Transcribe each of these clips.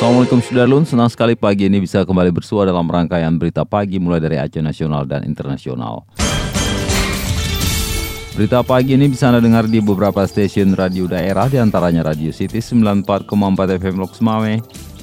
Assalamualaikum Sudarlun, senang sekali pagi ini bisa kembali bersua dalam rangkaian berita pagi mulai dari Aceh Nasional dan Internasional. Berita pagi ini bisa Anda dengar di beberapa stasiun radio daerah di antaranya Radio City 94,4 FM Lok Semawe,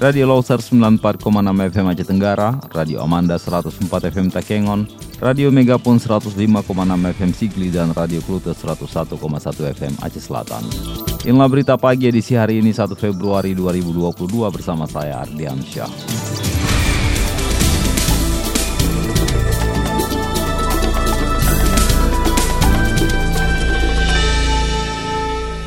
Radio Loser 94,6 FM Aceh Tenggara, Radio Amanda 104 FM Takengon, Radio Megapun 105,6 FM Sigli dan Radio Klute 101,1 FM Aceh Selatan. Inilah berita pagi edisi hari ini 1 Februari 2022 bersama saya Ardian Syah.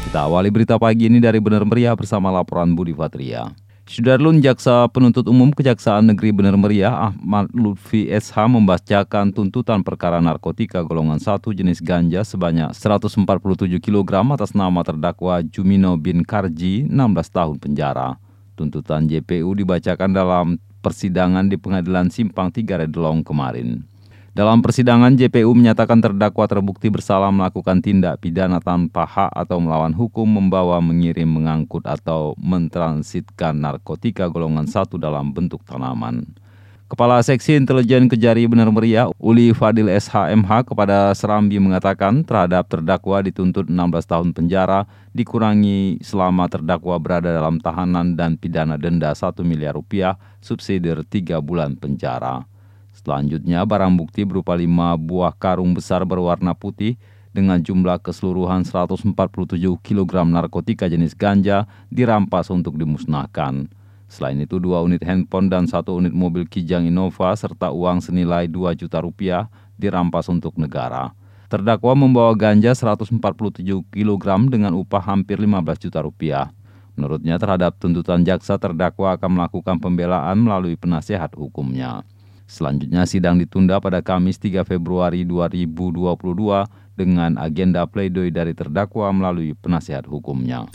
Kita awali berita pagi ini dari Benar Meriah bersama laporan Budi Fatria. Sudarlun Jaksa Penuntut Umum Kejaksaan Negeri Benar Meriah Ahmad Lutfi SH membacakan tuntutan perkara narkotika golongan 1 jenis ganja sebanyak 147 kg atas nama terdakwa Jumino bin Karji 16 tahun penjara. Tuntutan JPU dibacakan dalam persidangan di Pengadilan Simpang 3 Redelong kemarin. Dalam persidangan, JPU menyatakan terdakwa terbukti bersalah melakukan tindak pidana tanpa hak atau melawan hukum membawa, mengirim, mengangkut, atau mentransitkan narkotika golongan satu dalam bentuk tanaman. Kepala Seksi Intelijen Kejari Benar Meriah, Uli Fadil SHMH kepada Serambi mengatakan terhadap terdakwa dituntut 16 tahun penjara, dikurangi selama terdakwa berada dalam tahanan dan pidana denda 1 miliar rupiah, subsidi 3 bulan penjara. Selanjutnya, barang bukti berupa lima buah karung besar berwarna putih dengan jumlah keseluruhan 147 kg narkotika jenis ganja dirampas untuk dimusnahkan. Selain itu, dua unit handphone dan satu unit mobil Kijang Innova serta uang senilai 2 juta rupiah dirampas untuk negara. Terdakwa membawa ganja 147 kg dengan upah hampir 15 juta rupiah. Menurutnya terhadap tuntutan jaksa terdakwa akan melakukan pembelaan melalui penasihat hukumnya. Selanjutnya sidang ditunda pada Kamis 3 Februari 2022 dengan agenda pledoi dari terdakwa melalui penasihat hukumnya.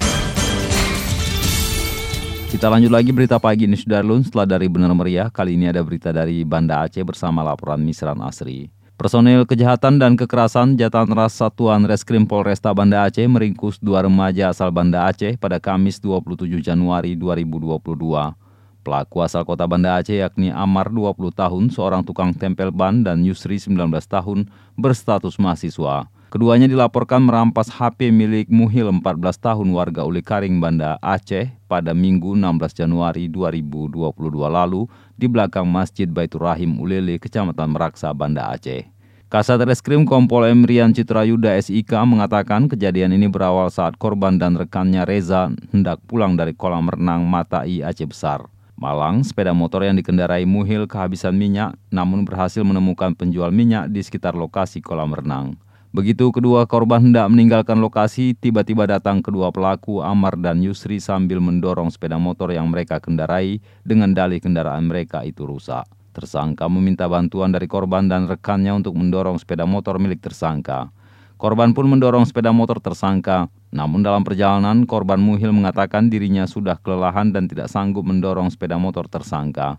Kita lanjut lagi berita pagi ini Sudarlun setelah dari Benar Meriah. Kali ini ada berita dari Banda Aceh bersama laporan Misran Asri. Personil kejahatan dan kekerasan Jatan Ras Satuan Reskrim Polresta Banda Aceh meringkus dua remaja asal Banda Aceh pada Kamis 27 Januari 2022. Pelaku asal kota Banda Aceh yakni Amar 20 tahun, seorang tukang tempel ban dan Yusri 19 tahun berstatus mahasiswa. Keduanya dilaporkan merampas HP milik Muhil 14 tahun warga Uli Karing Banda Aceh pada Minggu 16 Januari 2022 lalu di belakang Masjid Baitur Rahim Ulele, Kecamatan Meraksa, Banda Aceh. Kasat Reskrim Kompol Emrian Citrayuda SIK mengatakan kejadian ini berawal saat korban dan rekannya Reza hendak pulang dari kolam renang Matai Aceh Besar. Malang, sepeda motor yang dikendarai Muhil kehabisan minyak namun berhasil menemukan penjual minyak di sekitar lokasi kolam renang. Begitu kedua korban hendak meninggalkan lokasi, tiba-tiba datang kedua pelaku Amar dan Yusri sambil mendorong sepeda motor yang mereka kendarai dengan dalih kendaraan mereka itu rusak. Tersangka meminta bantuan dari korban dan rekannya untuk mendorong sepeda motor milik tersangka. Korban pun mendorong sepeda motor tersangka. Namun dalam perjalanan, korban Muhil mengatakan dirinya sudah kelelahan dan tidak sanggup mendorong sepeda motor tersangka.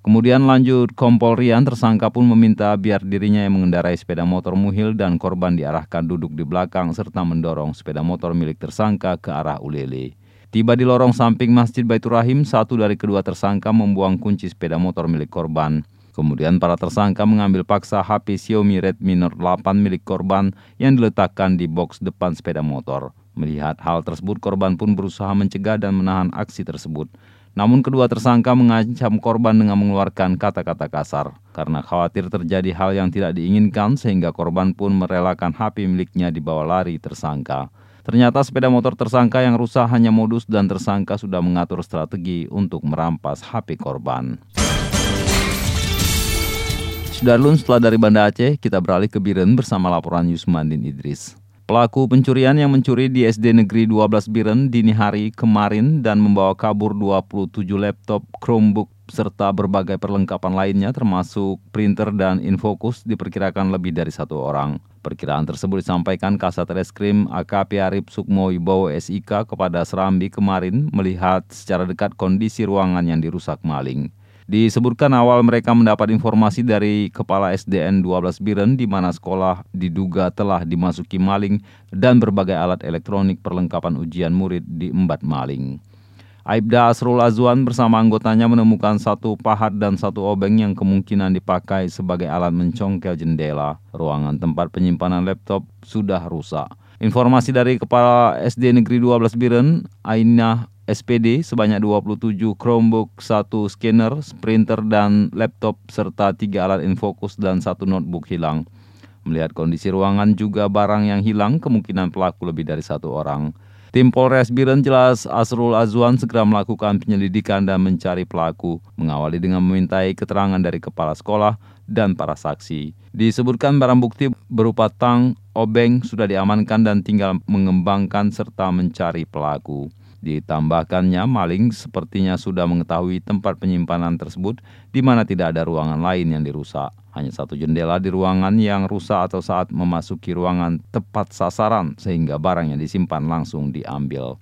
Kemudian lanjut Kompol Rian, tersangka pun meminta biar dirinya yang mengendarai sepeda motor Muhil dan korban diarahkan duduk di belakang serta mendorong sepeda motor milik tersangka ke arah Ulele. Tiba di lorong samping Masjid Baitur Rahim, satu dari kedua tersangka membuang kunci sepeda motor milik korban. Kemudian para tersangka mengambil paksa HP Xiaomi Redmi Note 8 milik korban yang diletakkan di box depan sepeda motor. Melihat hal tersebut, korban pun berusaha mencegah dan menahan aksi tersebut. Namun kedua tersangka mengancam korban dengan mengeluarkan kata-kata kasar. Karena khawatir terjadi hal yang tidak diinginkan sehingga korban pun merelakan HP miliknya dibawa lari tersangka. Ternyata sepeda motor tersangka yang rusak hanya modus dan tersangka sudah mengatur strategi untuk merampas HP korban. Sudarlun setelah dari Banda Aceh, kita beralih ke Biren bersama laporan Yusmandin Idris. Pelaku pencurian yang mencuri di SD Negeri 12 Biren dini hari kemarin dan membawa kabur 27 laptop Chromebook serta berbagai perlengkapan lainnya termasuk printer dan infokus diperkirakan lebih dari satu orang. Perkiraan tersebut disampaikan Kasat Reskrim AKP Arif Sukmo Wibowo SIK kepada Serambi kemarin melihat secara dekat kondisi ruangan yang dirusak maling. Disebutkan awal mereka mendapat informasi dari Kepala SDN 12 Biren di mana sekolah diduga telah dimasuki maling dan berbagai alat elektronik perlengkapan ujian murid diembat maling. Aibda Asrul Azwan bersama anggotanya menemukan satu pahat dan satu obeng yang kemungkinan dipakai sebagai alat mencongkel jendela. Ruangan tempat penyimpanan laptop sudah rusak. Informasi dari Kepala SD Negeri 12 Biren, Ainah SPD sebanyak 27 Chromebook, satu scanner, printer dan laptop serta tiga alat infokus dan satu notebook hilang. Melihat kondisi ruangan juga barang yang hilang kemungkinan pelaku lebih dari satu orang. Tim Polres Biren jelas Asrul Azwan segera melakukan penyelidikan dan mencari pelaku, mengawali dengan memintai keterangan dari kepala sekolah dan para saksi. Disebutkan barang bukti berupa tang, obeng sudah diamankan dan tinggal mengembangkan serta mencari pelaku. Ditambahkannya, maling sepertinya sudah mengetahui tempat penyimpanan tersebut di mana tidak ada ruangan lain yang dirusak. Hanya satu jendela di ruangan yang rusak atau saat memasuki ruangan tepat sasaran sehingga barang yang disimpan langsung diambil.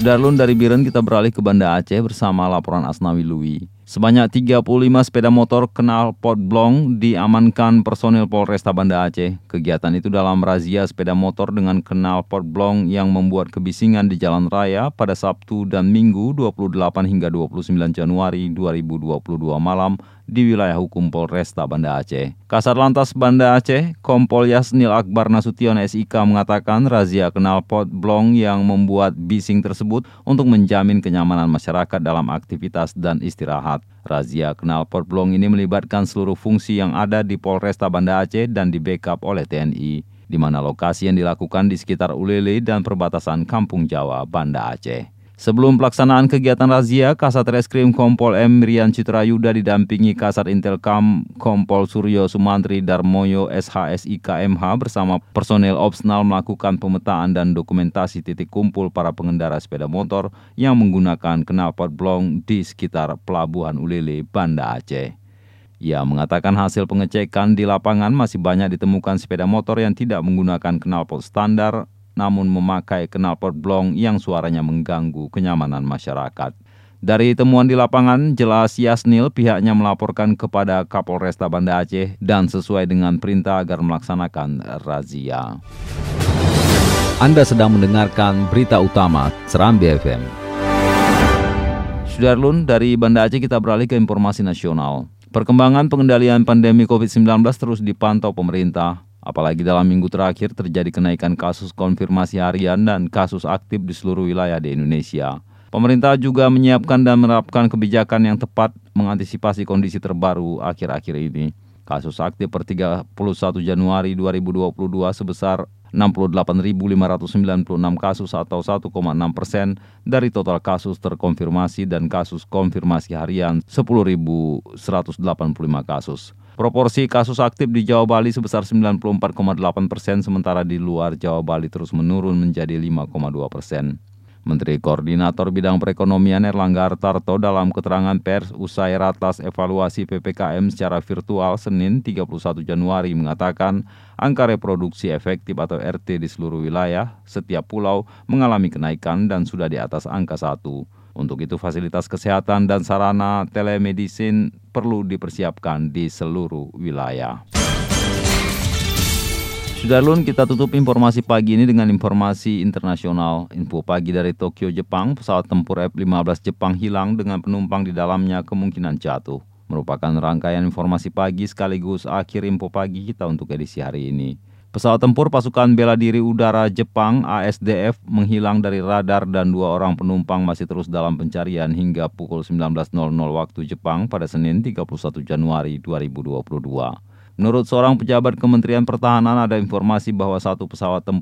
Sudarlun dari Biren kita beralih ke Banda Aceh bersama laporan Asnawi Lui. Sebanyak 35 sepeda motor kenal pot blong diamankan personil Polresta Banda Aceh. Kegiatan itu dalam razia sepeda motor dengan kenal pot blong yang membuat kebisingan di jalan raya pada Sabtu dan Minggu 28 hingga 29 Januari 2022 malam di wilayah hukum Polresta Banda Aceh. Kasar Lantas Banda Aceh, Kompol Yasnil Akbar Nasution SIK mengatakan razia kenal pot blong yang membuat bising tersebut untuk menjamin kenyamanan masyarakat dalam aktivitas dan istirahat. Razia kenal pot blong ini melibatkan seluruh fungsi yang ada di Polresta Banda Aceh dan di backup oleh TNI di mana lokasi yang dilakukan di sekitar Ulele dan perbatasan Kampung Jawa, Banda Aceh. Sebelum pelaksanaan kegiatan razia, Kasat Reskrim Kompol M. Rian Citrayuda didampingi Kasat Intelkam Kompol Suryo Sumantri Darmoyo SHSIKMH bersama personel opsional melakukan pemetaan dan dokumentasi titik kumpul para pengendara sepeda motor yang menggunakan knalpot blong di sekitar Pelabuhan Ulele, Banda Aceh. Ia mengatakan hasil pengecekan di lapangan masih banyak ditemukan sepeda motor yang tidak menggunakan knalpot standar namun memakai knalpot blong yang suaranya mengganggu kenyamanan masyarakat. Dari temuan di lapangan, jelas Yasnil pihaknya melaporkan kepada Kapolresta Banda Aceh dan sesuai dengan perintah agar melaksanakan razia. Anda sedang mendengarkan berita utama Serambi FM. Sudarlun, dari Banda Aceh kita beralih ke informasi nasional. Perkembangan pengendalian pandemi COVID-19 terus dipantau pemerintah. Apalagi dalam minggu terakhir terjadi kenaikan kasus konfirmasi harian dan kasus aktif di seluruh wilayah di Indonesia. Pemerintah juga menyiapkan dan menerapkan kebijakan yang tepat mengantisipasi kondisi terbaru akhir-akhir ini. Kasus aktif per 31 Januari 2022 sebesar 68.596 kasus atau 1,6 persen dari total kasus terkonfirmasi dan kasus konfirmasi harian 10.185 kasus. Proporsi kasus aktif di Jawa Bali sebesar 94,8 persen, sementara di luar Jawa Bali terus menurun menjadi 5,2 persen. Menteri Koordinator Bidang Perekonomian Erlangga Hartarto dalam keterangan pers usai ratas evaluasi PPKM secara virtual Senin 31 Januari mengatakan angka reproduksi efektif atau RT di seluruh wilayah setiap pulau mengalami kenaikan dan sudah di atas angka 1. Untuk itu fasilitas kesehatan dan sarana telemedicine perlu dipersiapkan di seluruh wilayah. Sudarlun, kita tutup informasi pagi ini dengan informasi internasional. Info pagi dari Tokyo, Jepang, pesawat tempur F-15 Jepang hilang dengan penumpang di dalamnya kemungkinan jatuh. Merupakan rangkaian informasi pagi sekaligus akhir info pagi kita untuk edisi hari ini. Pesawat tempur pasukan bela diri udara Jepang ASDF menghilang dari radar dan dua orang penumpang masih terus dalam pencarian hingga pukul 19.00 waktu Jepang pada Senin 31 Januari 2022. Menurut seorang pejabat Kementerian Pertahanan ada informasi bahwa satu pesawat tempur